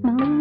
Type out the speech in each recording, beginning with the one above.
Mm-hmm.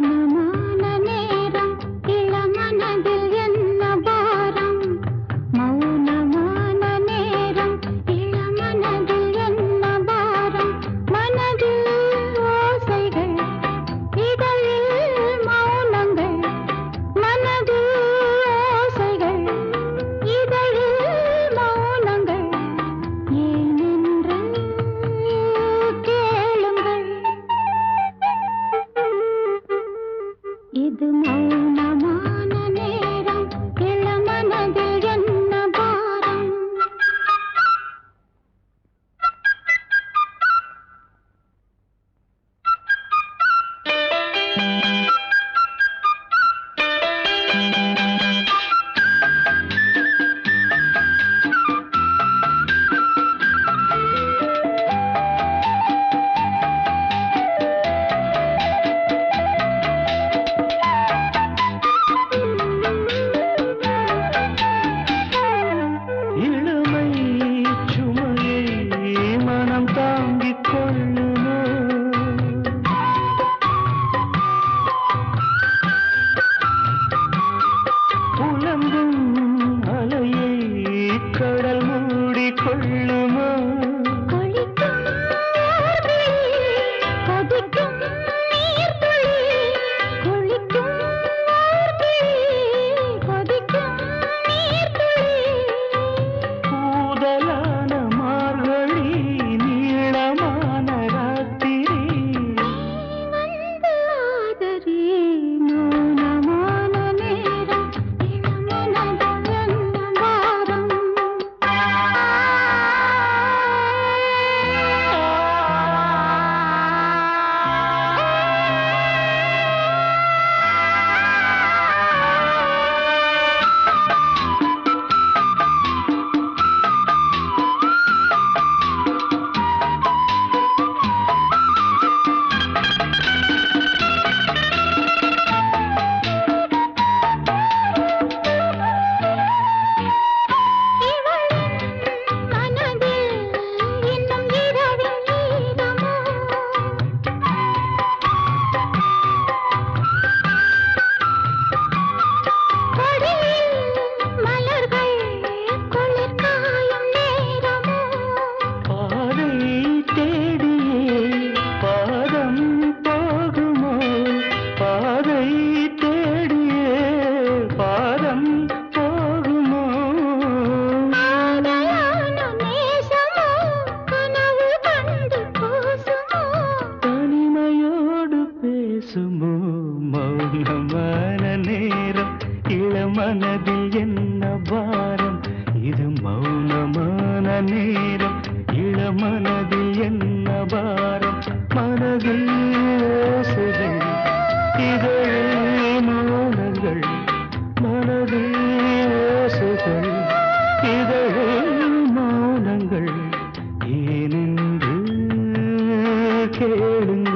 மனதில் என்ன பாரம்? இது மௌனமான நேரம். இள மனதில் என்ன பாரம்? மனதில் ஓசைகள் இதழில் மௌனங்கள். மனதில் ஓசைகள் இதழில் மௌனங்கள். ஏனென்று கேளுங்கள்.